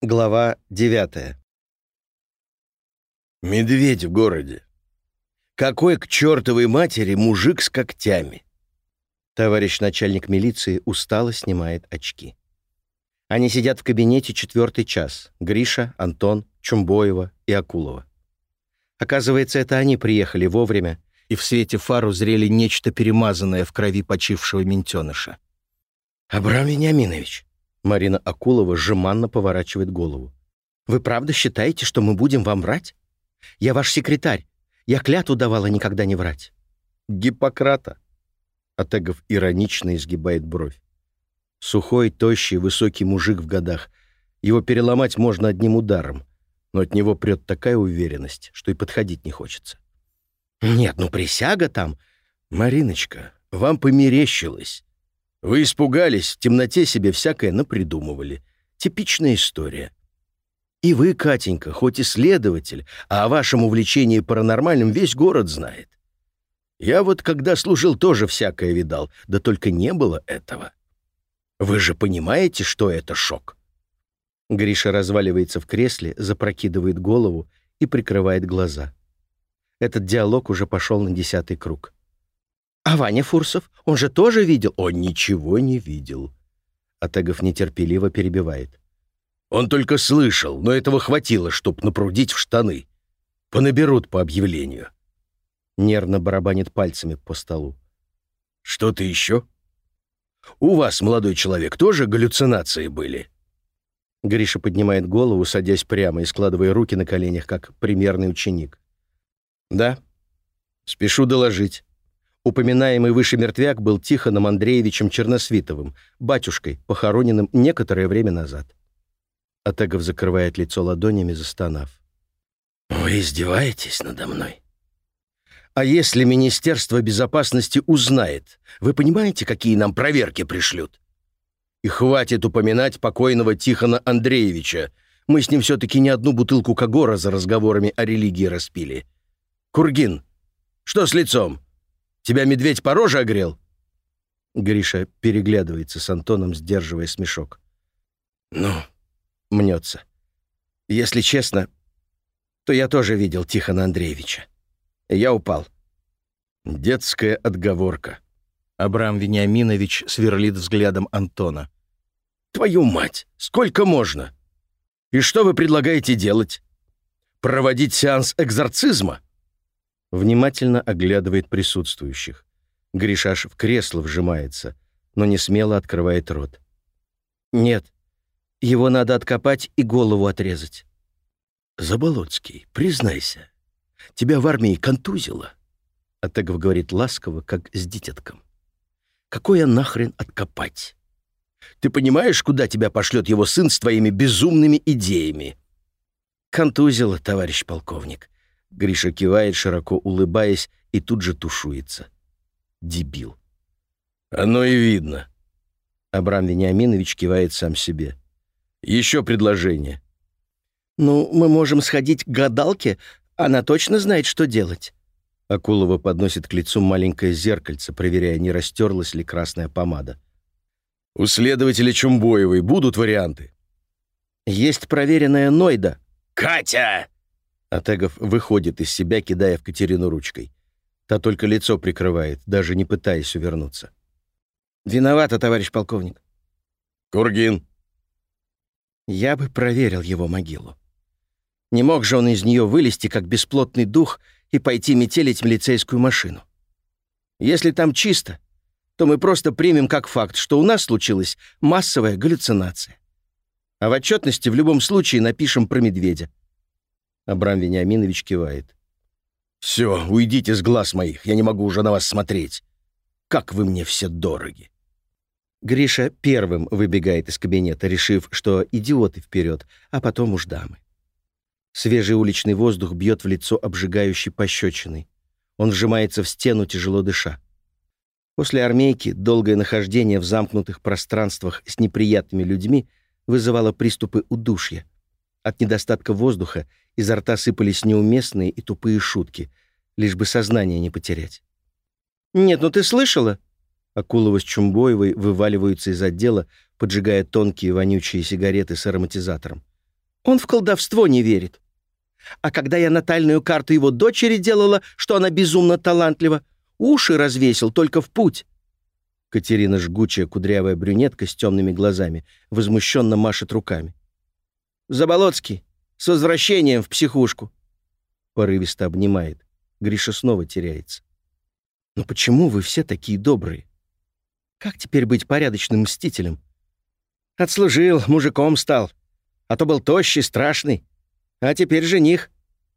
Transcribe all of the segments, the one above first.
Глава 9 Медведь в городе. Какой к чертовой матери мужик с когтями? Товарищ начальник милиции устало снимает очки. Они сидят в кабинете четвертый час. Гриша, Антон, Чумбоева и Акулова. Оказывается, это они приехали вовремя и в свете фар узрели нечто перемазанное в крови почившего ментеныша. «Абрам Вениаминович, Марина Акулова жеманно поворачивает голову. «Вы правда считаете, что мы будем вам врать? Я ваш секретарь. Я клятву давала никогда не врать». «Гиппократа». Атегов иронично изгибает бровь. Сухой, тощий, высокий мужик в годах. Его переломать можно одним ударом, но от него прет такая уверенность, что и подходить не хочется. «Нет, ну присяга там...» «Мариночка, вам померещилось. Вы испугались, в темноте себе всякое напридумывали. Типичная история. И вы, Катенька, хоть и следователь, а о вашем увлечении паранормальным весь город знает. Я вот когда служил, тоже всякое видал, да только не было этого. Вы же понимаете, что это шок?» Гриша разваливается в кресле, запрокидывает голову и прикрывает глаза. Этот диалог уже пошел на десятый круг. А Ваня Фурсов, он же тоже видел? Он ничего не видел. Атегов нетерпеливо перебивает. Он только слышал, но этого хватило, чтоб напрудить в штаны. Понаберут по объявлению. Нервно барабанит пальцами по столу. Что-то еще? У вас, молодой человек, тоже галлюцинации были? Гриша поднимает голову, садясь прямо и складывая руки на коленях, как примерный ученик. Да, спешу доложить. Упоминаемый выше мертвяк был Тихоном Андреевичем Черносвитовым, батюшкой, похороненным некоторое время назад. Атегов закрывает лицо ладонями, застонав. «Вы издеваетесь надо мной? А если Министерство безопасности узнает, вы понимаете, какие нам проверки пришлют? И хватит упоминать покойного Тихона Андреевича. Мы с ним все-таки не одну бутылку Кагора за разговорами о религии распили. Кургин, что с лицом?» Тебя медведь по роже огрел?» Гриша переглядывается с Антоном, сдерживая смешок. «Ну?» — мнется. «Если честно, то я тоже видел Тихона Андреевича. Я упал». Детская отговорка. Абрам Вениаминович сверлит взглядом Антона. «Твою мать! Сколько можно? И что вы предлагаете делать? Проводить сеанс экзорцизма?» Внимательно оглядывает присутствующих. Гришаш в кресло вжимается, но не смело открывает рот. «Нет, его надо откопать и голову отрезать». «Заболоцкий, признайся, тебя в армии контузило?» Атегов говорит ласково, как с дитятком. «Какое нахрен откопать? Ты понимаешь, куда тебя пошлет его сын с твоими безумными идеями?» «Контузило, товарищ полковник», Гриша кивает, широко улыбаясь, и тут же тушуется. Дебил. «Оно и видно». Абрам Вениаминович кивает сам себе. «Еще предложение». «Ну, мы можем сходить к гадалке. Она точно знает, что делать». Акулова подносит к лицу маленькое зеркальце, проверяя, не растерлась ли красная помада. «У следователя Чумбоевой будут варианты?» «Есть проверенная Нойда». «Катя!» Атегов выходит из себя, кидая в Катерину ручкой. Та только лицо прикрывает, даже не пытаясь увернуться. «Виновата, товарищ полковник». «Кургин». Я бы проверил его могилу. Не мог же он из нее вылезти, как бесплотный дух, и пойти метелить милицейскую машину. Если там чисто, то мы просто примем как факт, что у нас случилась массовая галлюцинация. А в отчетности в любом случае напишем про медведя. Абрам Вениаминович кивает. «Все, уйдите с глаз моих, я не могу уже на вас смотреть. Как вы мне все дороги!» Гриша первым выбегает из кабинета, решив, что идиоты вперед, а потом уж дамы. Свежий уличный воздух бьет в лицо обжигающей пощечиной. Он вжимается в стену, тяжело дыша. После армейки долгое нахождение в замкнутых пространствах с неприятными людьми вызывало приступы удушья. От недостатка воздуха Изо рта сыпались неуместные и тупые шутки, лишь бы сознание не потерять. «Нет, ну ты слышала?» Акулова с Чумбоевой вываливаются из отдела, поджигая тонкие вонючие сигареты с ароматизатором. Он в колдовство не верит. А когда я натальную карту его дочери делала, что она безумно талантлива, уши развесил только в путь. Катерина, жгучая кудрявая брюнетка с темными глазами, возмущенно машет руками. «Заболоцкий, с возвращением в психушку!» Порывисто обнимает. Гриша снова теряется. «Но почему вы все такие добрые? Как теперь быть порядочным мстителем?» «Отслужил, мужиком стал. А то был тощий, страшный. А теперь жених».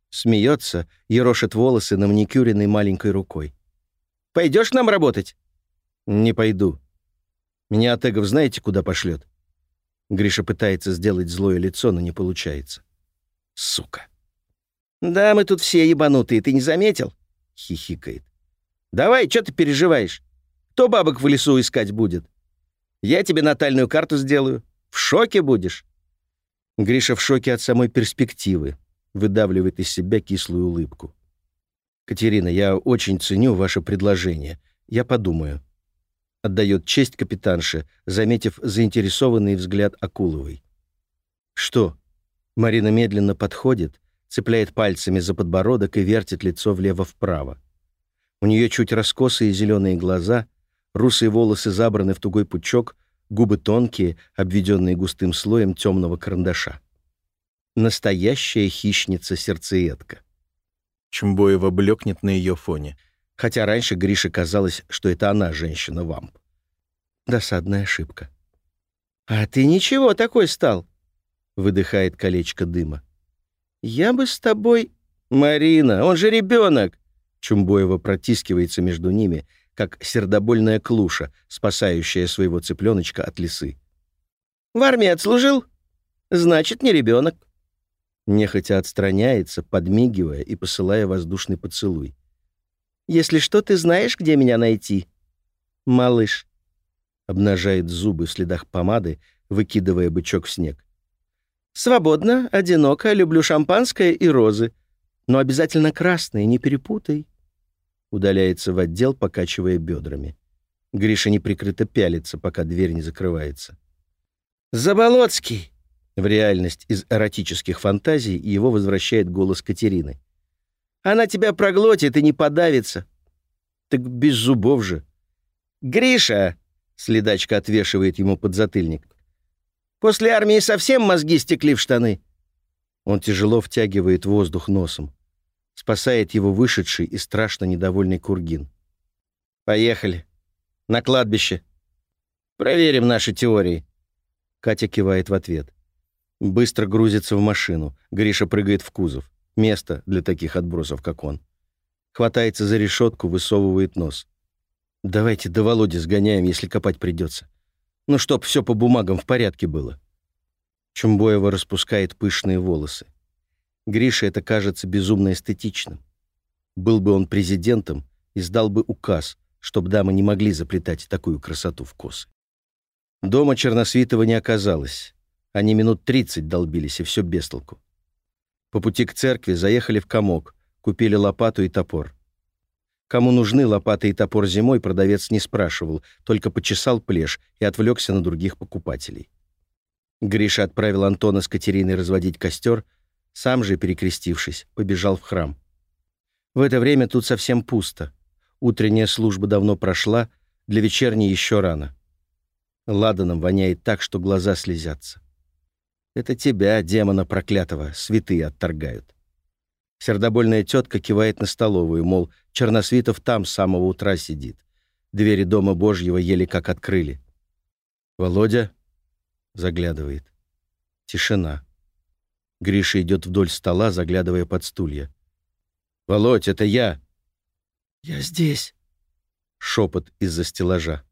Смеется, ерошит волосы на маникюренной маленькой рукой. «Пойдешь нам работать?» «Не пойду. Меня Атегов знаете, куда пошлет?» Гриша пытается сделать злое лицо, но не получается. «Сука!» «Да, мы тут все ебанутые, ты не заметил?» — хихикает. «Давай, что ты переживаешь? Кто бабок в лесу искать будет? Я тебе натальную карту сделаю. В шоке будешь?» Гриша в шоке от самой перспективы, выдавливает из себя кислую улыбку. «Катерина, я очень ценю ваше предложение. Я подумаю». Отдает честь капитанше, заметив заинтересованный взгляд Акуловой. «Что?» Марина медленно подходит, цепляет пальцами за подбородок и вертит лицо влево-вправо. У нее чуть раскосые зеленые глаза, русые волосы забраны в тугой пучок, губы тонкие, обведенные густым слоем темного карандаша. Настоящая хищница-сердцеедка. Чумбоева блекнет на ее фоне, хотя раньше Грише казалось, что это она женщина-вамп. Досадная ошибка. «А ты ничего такой стал!» — выдыхает колечко дыма. «Я бы с тобой...» «Марина, он же ребенок!» Чумбоева протискивается между ними — как сердобольная клуша, спасающая своего цыпленочка от лисы. «В армии отслужил? Значит, не ребенок». Нехотя отстраняется, подмигивая и посылая воздушный поцелуй. «Если что, ты знаешь, где меня найти?» «Малыш», — обнажает зубы в следах помады, выкидывая бычок в снег. «Свободно, одиноко, люблю шампанское и розы. Но обязательно красные, не перепутай». Удаляется в отдел, покачивая бедрами. Гриша неприкрыто пялится, пока дверь не закрывается. «Заболоцкий!» В реальность из эротических фантазий его возвращает голос Катерины. «Она тебя проглотит и не подавится!» «Так без зубов же!» «Гриша!» — следачка отвешивает ему подзатыльник. «После армии совсем мозги стекли в штаны!» Он тяжело втягивает воздух носом. Спасает его вышедший и страшно недовольный Кургин. «Поехали. На кладбище. Проверим наши теории». Катя кивает в ответ. Быстро грузится в машину. Гриша прыгает в кузов. Место для таких отбросов, как он. Хватается за решетку, высовывает нос. «Давайте до Володи сгоняем, если копать придется. Ну, чтоб все по бумагам в порядке было». Чумбоева распускает пышные волосы. Грише это кажется безумно эстетичным. Был бы он президентом, издал бы указ, чтобы дамы не могли заплетать такую красоту в косы. Дома Черносвитова не оказалось. Они минут тридцать долбились, и все без толку. По пути к церкви заехали в комок, купили лопату и топор. Кому нужны лопата и топор зимой, продавец не спрашивал, только почесал плешь и отвлекся на других покупателей. Гриша отправил Антона с Катериной разводить костер — сам же, перекрестившись, побежал в храм. В это время тут совсем пусто. Утренняя служба давно прошла, для вечерней еще рано. Ладаном воняет так, что глаза слезятся. Это тебя, демона проклятого, святые отторгают. Сердобольная тетка кивает на столовую, мол, Черносвитов там с самого утра сидит. Двери Дома Божьего еле как открыли. «Володя?» — заглядывает. Тишина. Гриша идет вдоль стола, заглядывая под стулья. «Володь, это я!» «Я здесь!» Шепот из-за стеллажа.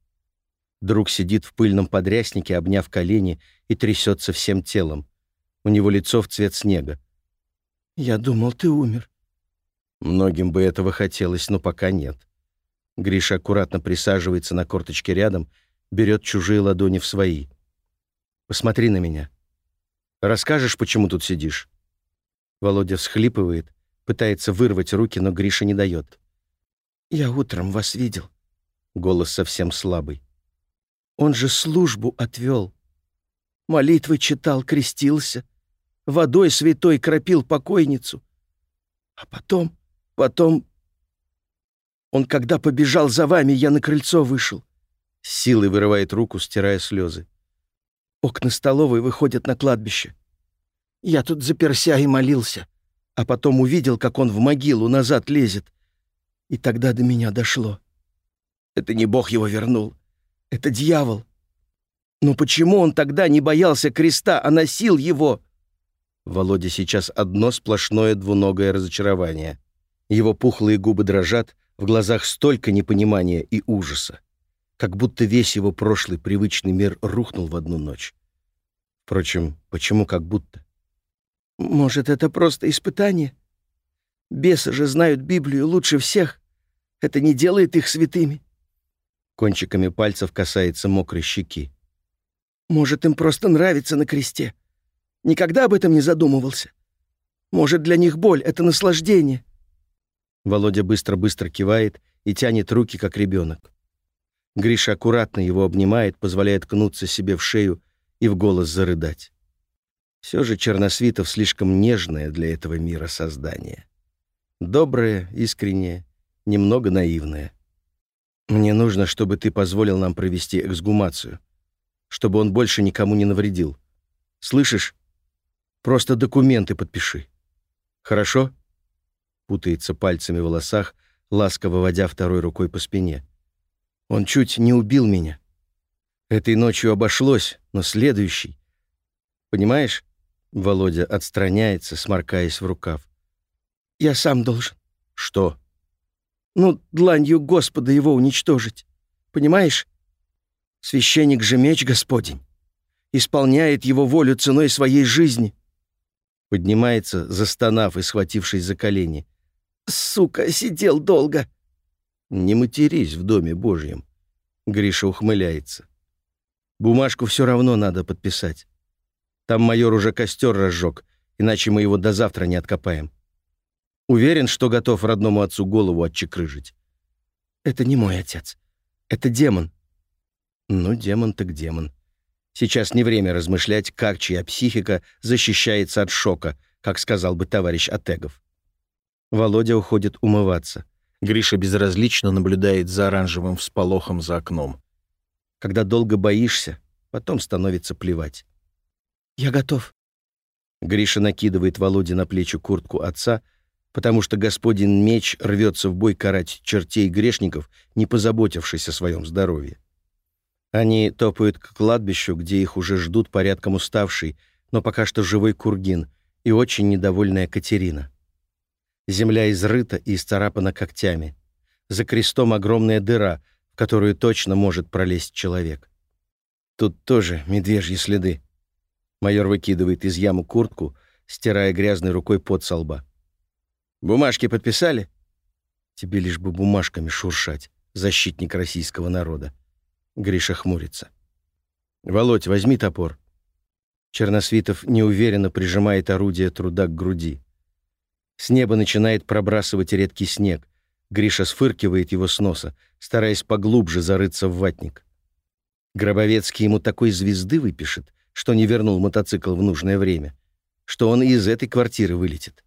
Друг сидит в пыльном подряснике, обняв колени, и трясется всем телом. У него лицо в цвет снега. «Я думал, ты умер». Многим бы этого хотелось, но пока нет. Гриша аккуратно присаживается на корточке рядом, берет чужие ладони в свои. «Посмотри на меня. Расскажешь, почему тут сидишь?» Володя всхлипывает, пытается вырвать руки, но Гриша не дает. «Я утром вас видел». Голос совсем слабый. «Он же службу отвел. Молитвы читал, крестился. Водой святой кропил покойницу. А потом, потом... Он когда побежал за вами, я на крыльцо вышел. С силой вырывает руку, стирая слезы. Окна столовой выходят на кладбище. Я тут заперся и молился, а потом увидел, как он в могилу назад лезет. И тогда до меня дошло. Это не Бог его вернул, это дьявол. Но почему он тогда не боялся креста, а носил его? Володя сейчас одно сплошное двуногое разочарование. Его пухлые губы дрожат, в глазах столько непонимания и ужаса, как будто весь его прошлый привычный мир рухнул в одну ночь. Впрочем, почему как будто? Может, это просто испытание? Бесы же знают Библию лучше всех. Это не делает их святыми. Кончиками пальцев касается мокрой щеки. Может, им просто нравится на кресте. Никогда об этом не задумывался. Может, для них боль — это наслаждение. Володя быстро-быстро кивает и тянет руки, как ребенок. Гриша аккуратно его обнимает, позволяет кнуться себе в шею и в голос зарыдать. Все же Черносвитов слишком нежное для этого мира создание. Доброе, искреннее, немного наивное. Мне нужно, чтобы ты позволил нам провести эксгумацию, чтобы он больше никому не навредил. Слышишь? Просто документы подпиши. Хорошо?» Путается пальцами в волосах, ласково водя второй рукой по спине. «Он чуть не убил меня. Этой ночью обошлось, но следующий... Понимаешь?» Володя отстраняется, сморкаясь в рукав. «Я сам должен». «Что?» «Ну, дланью Господа его уничтожить. Понимаешь? Священник же меч Господень. Исполняет его волю ценой своей жизни поднимается, застонав и схватившись за колени. «Сука, сидел долго!» «Не матерись в доме Божьем!» Гриша ухмыляется. «Бумажку все равно надо подписать. Там майор уже костер разжег, иначе мы его до завтра не откопаем. Уверен, что готов родному отцу голову отчекрыжить?» «Это не мой отец. Это демон». «Ну, демон так демон. Сейчас не время размышлять, как чья психика защищается от шока, как сказал бы товарищ Атегов. Володя уходит умываться. Гриша безразлично наблюдает за оранжевым всполохом за окном. Когда долго боишься, потом становится плевать. «Я готов». Гриша накидывает Володе на плечи куртку отца, потому что господин меч рвется в бой карать чертей грешников, не позаботившись о своем здоровье. Они топают к кладбищу, где их уже ждут порядком уставший, но пока что живой Кургин и очень недовольная Катерина. Земля изрыта и исцарапана когтями. За крестом огромная дыра, в которую точно может пролезть человек. Тут тоже медвежьи следы. Майор выкидывает из ямы куртку, стирая грязной рукой под со лба. «Бумажки подписали?» «Тебе лишь бы бумажками шуршать, защитник российского народа». Гриша хмурится. «Володь, возьми топор». Черносвитов неуверенно прижимает орудие труда к груди. С неба начинает пробрасывать редкий снег. Гриша сфыркивает его с носа, стараясь поглубже зарыться в ватник. Гробовецкий ему такой звезды выпишет, что не вернул мотоцикл в нужное время, что он из этой квартиры вылетит.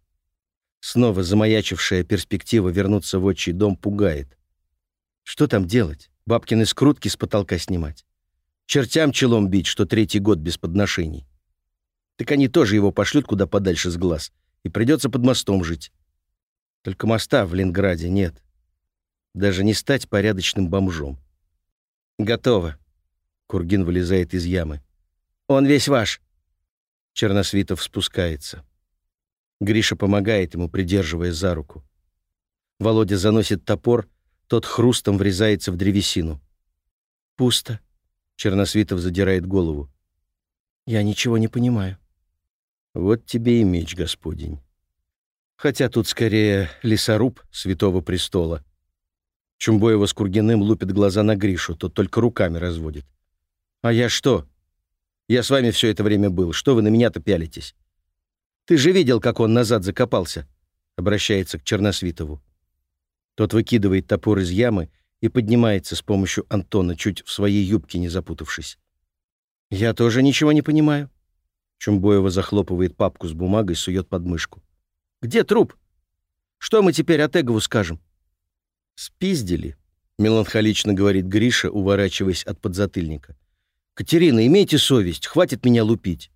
Снова замаячившая перспектива вернуться в отчий дом пугает. Что там делать? Бабкины скрутки с потолка снимать. Чертям челом бить, что третий год без подношений. Так они тоже его пошлют куда подальше с глаз, и придется под мостом жить. Только моста в Ленинграде нет. Даже не стать порядочным бомжом. Готово. Кургин вылезает из ямы. Он весь ваш. Черносвитов спускается. Гриша помогает ему, придерживая за руку. Володя заносит топор, тот хрустом врезается в древесину. «Пусто», — Черносвитов задирает голову. «Я ничего не понимаю». «Вот тебе и меч, Господень. Хотя тут скорее лесоруб Святого Престола». Чумбоева с Кургиным лупит глаза на Гришу, тот только руками разводит. «А я что? Я с вами все это время был. Что вы на меня-то пялитесь? Ты же видел, как он назад закопался?» Обращается к Черносвитову. Тот выкидывает топор из ямы и поднимается с помощью Антона, чуть в своей юбке не запутавшись. «Я тоже ничего не понимаю». Чумбоева захлопывает папку с бумагой, сует под мышку. «Где труп? Что мы теперь Атегову скажем?» «Спиздили», — меланхолично говорит Гриша, уворачиваясь от подзатыльника. «Катерина, имейте совесть, хватит меня лупить».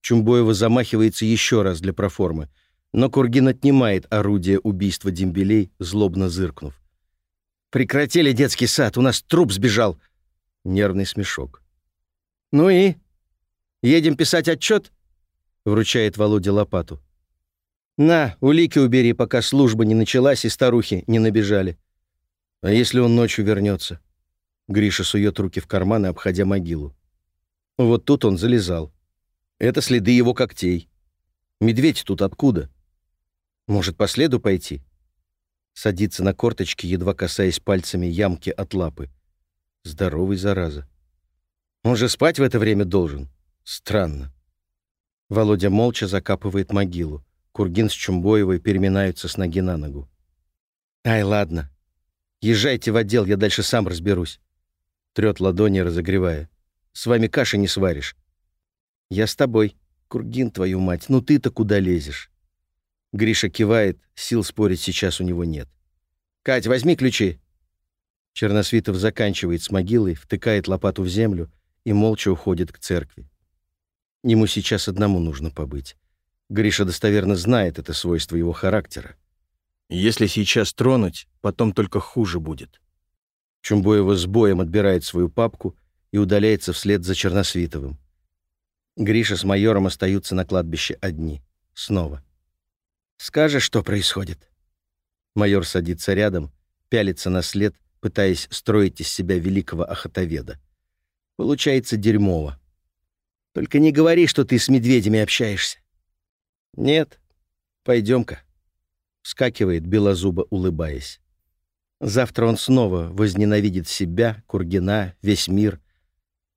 Чумбоева замахивается еще раз для проформы, но Кургин отнимает орудие убийства дембелей, злобно зыркнув. «Прекратили детский сад, у нас труп сбежал!» Нервный смешок. «Ну и? Едем писать отчет?» Вручает Володя лопату. «На, улики убери, пока служба не началась и старухи не набежали. А если он ночью вернется?» Гриша сует руки в карманы, обходя могилу. Вот тут он залезал. Это следы его когтей. Медведь тут откуда? Может, по следу пойти? Садится на корточки, едва касаясь пальцами ямки от лапы. Здоровый, зараза. Он же спать в это время должен. Странно. Володя молча закапывает могилу. Кургин с Чумбоевой переминаются с ноги на ногу. «Ай, ладно. Езжайте в отдел, я дальше сам разберусь». Трет ладони, разогревая. «С вами каши не сваришь». «Я с тобой. Кургин, твою мать, ну ты-то куда лезешь?» Гриша кивает, сил спорить сейчас у него нет. «Кать, возьми ключи». Черносвитов заканчивает с могилой, втыкает лопату в землю и молча уходит к церкви. Ему сейчас одному нужно побыть. Гриша достоверно знает это свойство его характера. Если сейчас тронуть, потом только хуже будет. Чумбоева с боем отбирает свою папку и удаляется вслед за Черносвитовым. Гриша с майором остаются на кладбище одни. Снова. «Скажешь, что происходит?» Майор садится рядом, пялится на след, пытаясь строить из себя великого охотоведа. Получается дерьмово. Только не говори, что ты с медведями общаешься. Нет. Пойдем-ка. Вскакивает белозубо, улыбаясь. Завтра он снова возненавидит себя, Кургина, весь мир.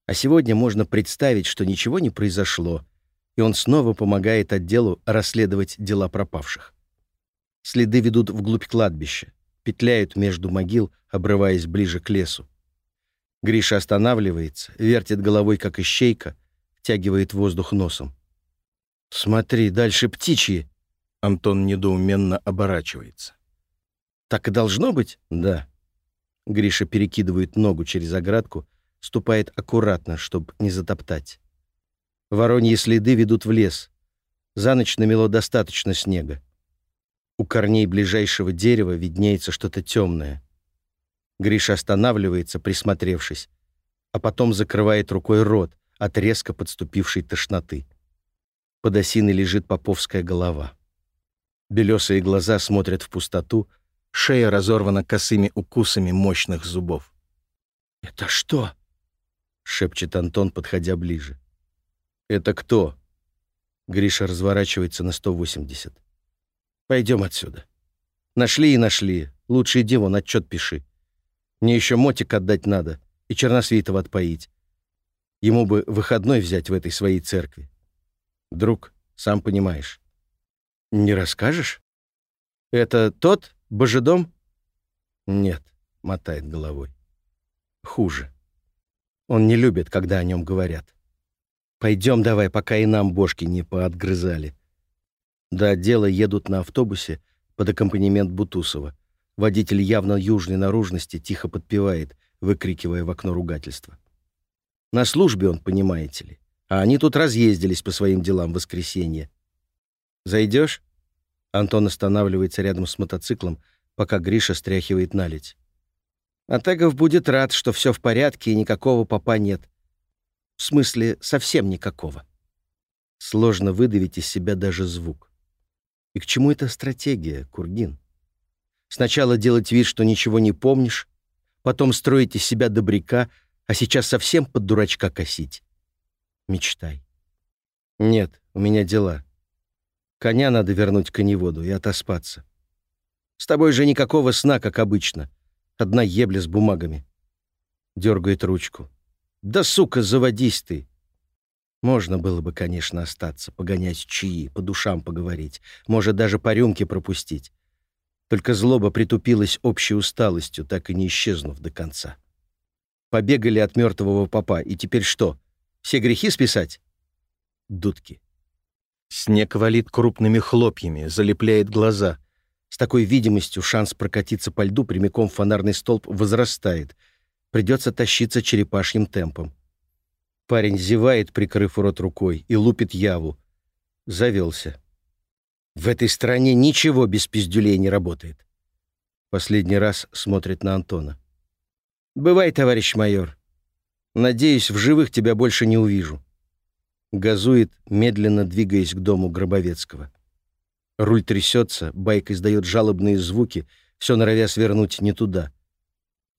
А сегодня можно представить, что ничего не произошло, и он снова помогает отделу расследовать дела пропавших. Следы ведут вглубь кладбища, петляют между могил, обрываясь ближе к лесу. Гриша останавливается, вертит головой, как ищейка, втягивает воздух носом. «Смотри, дальше птичьи!» Антон недоуменно оборачивается. «Так и должно быть?» «Да». Гриша перекидывает ногу через оградку, ступает аккуратно, чтобы не затоптать. Вороньи следы ведут в лес. За ночь намело достаточно снега. У корней ближайшего дерева виднеется что-то темное. Гриша останавливается, присмотревшись, а потом закрывает рукой рот от резко подступившей тошноты. Под осиной лежит поповская голова. Белесые глаза смотрят в пустоту, шея разорвана косыми укусами мощных зубов. «Это что?» — шепчет Антон, подходя ближе. «Это кто?» Гриша разворачивается на 180. «Пойдем отсюда. Нашли и нашли. Лучше иди вон, отчет пиши. Мне еще мотик отдать надо и Черносвитова отпоить. Ему бы выходной взять в этой своей церкви. Друг, сам понимаешь. Не расскажешь? Это тот божедом? Нет, мотает головой. Хуже. Он не любит, когда о нем говорят. Пойдем давай, пока и нам бошки не поотгрызали. До отдела едут на автобусе под аккомпанемент Бутусова. Водитель явно южной наружности тихо подпевает, выкрикивая в окно ругательства. На службе он, понимаете ли. А они тут разъездились по своим делам в воскресенье. «Зайдешь?» Антон останавливается рядом с мотоциклом, пока Гриша стряхивает наледь. Атегов будет рад, что все в порядке и никакого папа нет. В смысле, совсем никакого. Сложно выдавить из себя даже звук. И к чему эта стратегия, Кургин? Сначала делать вид, что ничего не помнишь, потом строить из себя добряка, а сейчас совсем под дурачка косить. Мечтай. Нет, у меня дела. Коня надо вернуть коневоду и отоспаться. С тобой же никакого сна, как обычно. Одна ебля с бумагами. Дергает ручку. Да, сука, заводись ты. Можно было бы, конечно, остаться, погонять чаи, по душам поговорить, может, даже по рюмке пропустить. Только злоба притупилась общей усталостью, так и не исчезнув до конца. Побегали от мертвого папа, и теперь что, все грехи списать? дудки. Снег валит крупными хлопьями, залепляет глаза. С такой видимостью шанс прокатиться по льду прямиком в фонарный столб возрастает. Придется тащиться черепашьим темпом. Парень зевает, прикрыв рот рукой, и лупит яву. Завелся. В этой стране ничего без пиздюлей не работает. Последний раз смотрит на Антона. «Бывай, товарищ майор. Надеюсь, в живых тебя больше не увижу». Газует, медленно двигаясь к дому Гробовецкого. Руль трясется, байк издает жалобные звуки, все норовя свернуть не туда.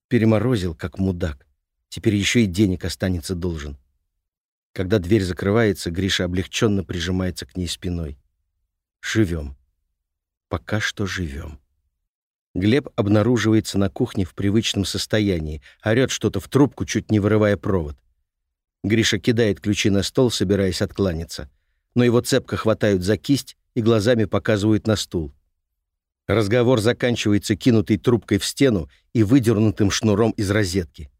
Переморозил, как мудак. Теперь еще и денег останется должен. Когда дверь закрывается, Гриша облегченно прижимается к ней спиной. Живем. Пока что живем. Глеб обнаруживается на кухне в привычном состоянии, орёт что-то в трубку, чуть не вырывая провод. Гриша кидает ключи на стол, собираясь откланяться. Но его цепко хватают за кисть и глазами показывают на стул. Разговор заканчивается кинутой трубкой в стену и выдернутым шнуром из розетки.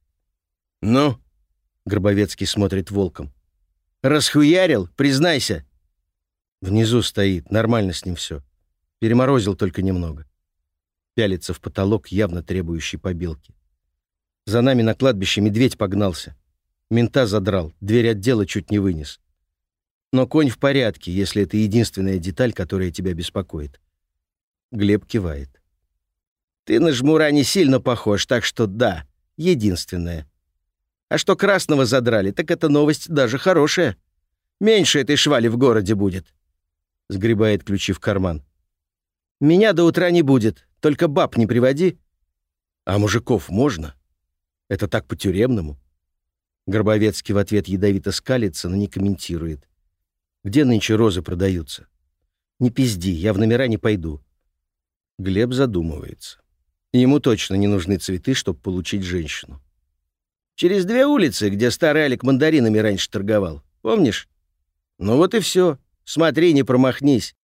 «Ну?» — Гробовецкий смотрит волком. «Расхуярил? Признайся!» Внизу стоит, нормально с ним все. Переморозил только немного пялится в потолок, явно требующий побелки. За нами на кладбище медведь погнался. Мента задрал, дверь отдела чуть не вынес. Но конь в порядке, если это единственная деталь, которая тебя беспокоит. Глеб кивает. Ты на жмура не сильно похож, так что да, единственная. А что красного задрали, так это новость даже хорошая. Меньше этой швали в городе будет. Сгребает ключи в карман. Меня до утра не будет. Только баб не приводи. А мужиков можно? Это так по-тюремному. Горбовецкий в ответ ядовито скалится, но не комментирует. Где нынче розы продаются? Не пизди, я в номера не пойду. Глеб задумывается. Ему точно не нужны цветы, чтобы получить женщину. Через две улицы, где старый Алик мандаринами раньше торговал. Помнишь? Ну вот и все. Смотри, не промахнись.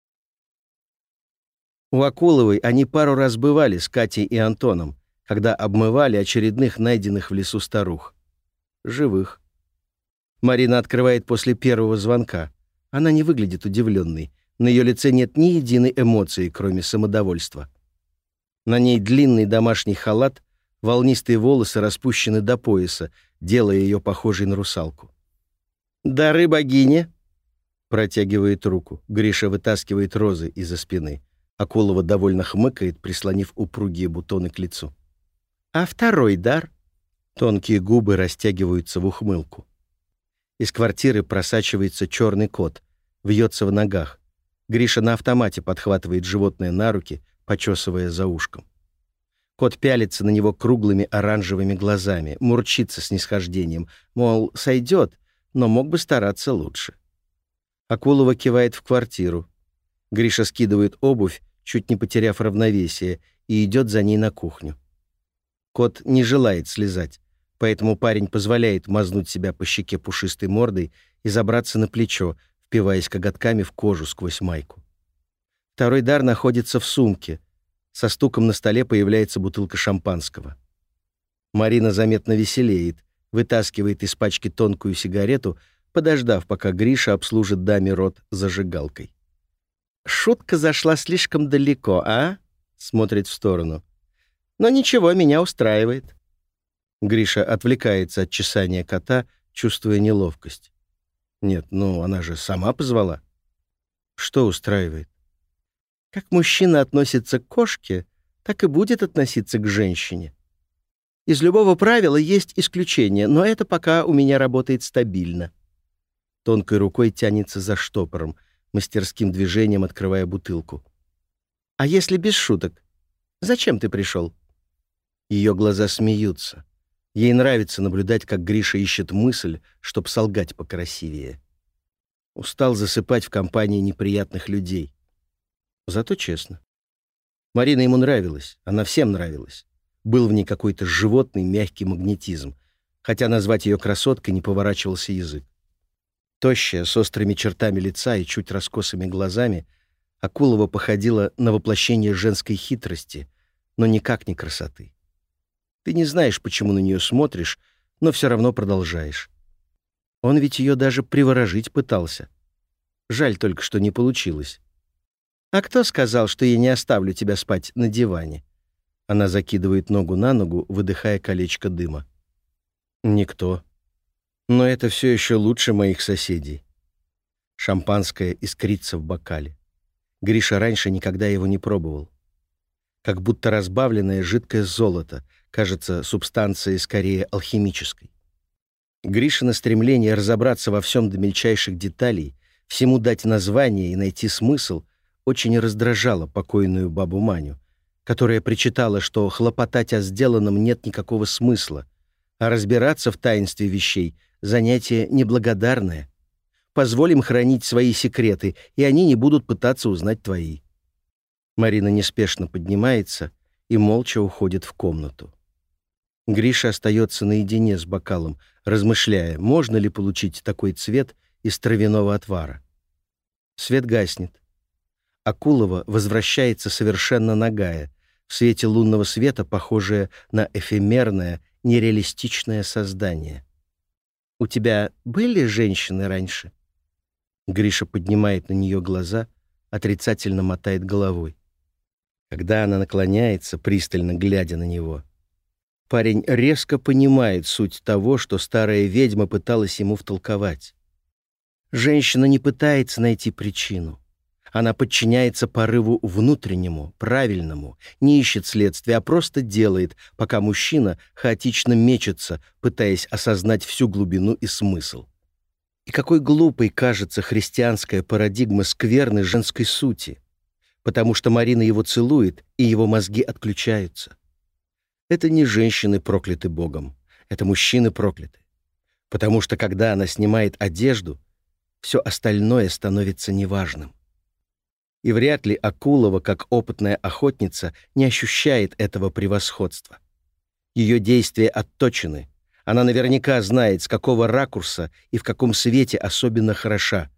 У Акуловой они пару раз бывали с Катей и Антоном, когда обмывали очередных найденных в лесу старух. Живых. Марина открывает после первого звонка. Она не выглядит удивленной. На ее лице нет ни единой эмоции, кроме самодовольства. На ней длинный домашний халат, волнистые волосы распущены до пояса, делая ее похожей на русалку. «Дары богини!» Протягивает руку. Гриша вытаскивает розы из-за спины. Акулова довольно хмыкает, прислонив упругие бутоны к лицу. «А второй дар?» Тонкие губы растягиваются в ухмылку. Из квартиры просачивается черный кот, вьется в ногах. Гриша на автомате подхватывает животное на руки, почесывая за ушком. Кот пялится на него круглыми оранжевыми глазами, мурчится с нисхождением, мол, сойдет, но мог бы стараться лучше. Акулова кивает в квартиру, Гриша скидывает обувь, чуть не потеряв равновесие, и идет за ней на кухню. Кот не желает слезать, поэтому парень позволяет мазнуть себя по щеке пушистой мордой и забраться на плечо, впиваясь коготками в кожу сквозь майку. Второй дар находится в сумке. Со стуком на столе появляется бутылка шампанского. Марина заметно веселеет, вытаскивает из пачки тонкую сигарету, подождав, пока Гриша обслужит даме рот зажигалкой. Шутка зашла слишком далеко, а? Смотрит в сторону. Но ничего, меня устраивает. Гриша отвлекается от чесания кота, чувствуя неловкость. Нет, ну она же сама позвала. Что устраивает? Как мужчина относится к кошке, так и будет относиться к женщине. Из любого правила есть исключение, но это пока у меня работает стабильно. Тонкой рукой тянется за штопором — мастерским движением открывая бутылку. «А если без шуток? Зачем ты пришел?» Ее глаза смеются. Ей нравится наблюдать, как Гриша ищет мысль, чтоб солгать покрасивее. Устал засыпать в компании неприятных людей. Зато честно. Марина ему нравилась, она всем нравилась. Был в ней какой-то животный мягкий магнетизм, хотя назвать ее красоткой не поворачивался язык. Тощая, с острыми чертами лица и чуть раскосыми глазами, Акулова походила на воплощение женской хитрости, но никак не красоты. Ты не знаешь, почему на нее смотришь, но все равно продолжаешь. Он ведь ее даже приворожить пытался. Жаль только, что не получилось. «А кто сказал, что я не оставлю тебя спать на диване?» Она закидывает ногу на ногу, выдыхая колечко дыма. «Никто. Но это все еще лучше моих соседей. Шампанское искрится в бокале. Гриша раньше никогда его не пробовал. Как будто разбавленное жидкое золото, кажется субстанцией скорее алхимической. Гришина стремление разобраться во всем до мельчайших деталей, всему дать название и найти смысл, очень раздражало покойную бабу Маню, которая причитала, что хлопотать о сделанном нет никакого смысла, а разбираться в таинстве вещей — занятие неблагодарное. Позволим хранить свои секреты, и они не будут пытаться узнать твои. Марина неспешно поднимается и молча уходит в комнату. Гриша остается наедине с бокалом, размышляя, можно ли получить такой цвет из травяного отвара. Свет гаснет. Акулова возвращается совершенно нагая, в свете лунного света похожее на эфемерное, нереалистичное создание. «У тебя были женщины раньше?» Гриша поднимает на нее глаза, отрицательно мотает головой. Когда она наклоняется, пристально глядя на него, парень резко понимает суть того, что старая ведьма пыталась ему втолковать. Женщина не пытается найти причину. Она подчиняется порыву внутреннему, правильному, не ищет следствия, а просто делает, пока мужчина хаотично мечется, пытаясь осознать всю глубину и смысл. И какой глупой кажется христианская парадигма скверной женской сути, потому что Марина его целует, и его мозги отключаются. Это не женщины прокляты Богом, это мужчины прокляты. Потому что когда она снимает одежду, все остальное становится неважным. И вряд ли Акулова, как опытная охотница, не ощущает этого превосходства. Ее действия отточены. Она наверняка знает, с какого ракурса и в каком свете особенно хороша.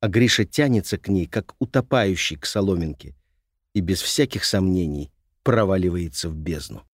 А Гриша тянется к ней, как утопающий к соломинке, и без всяких сомнений проваливается в бездну.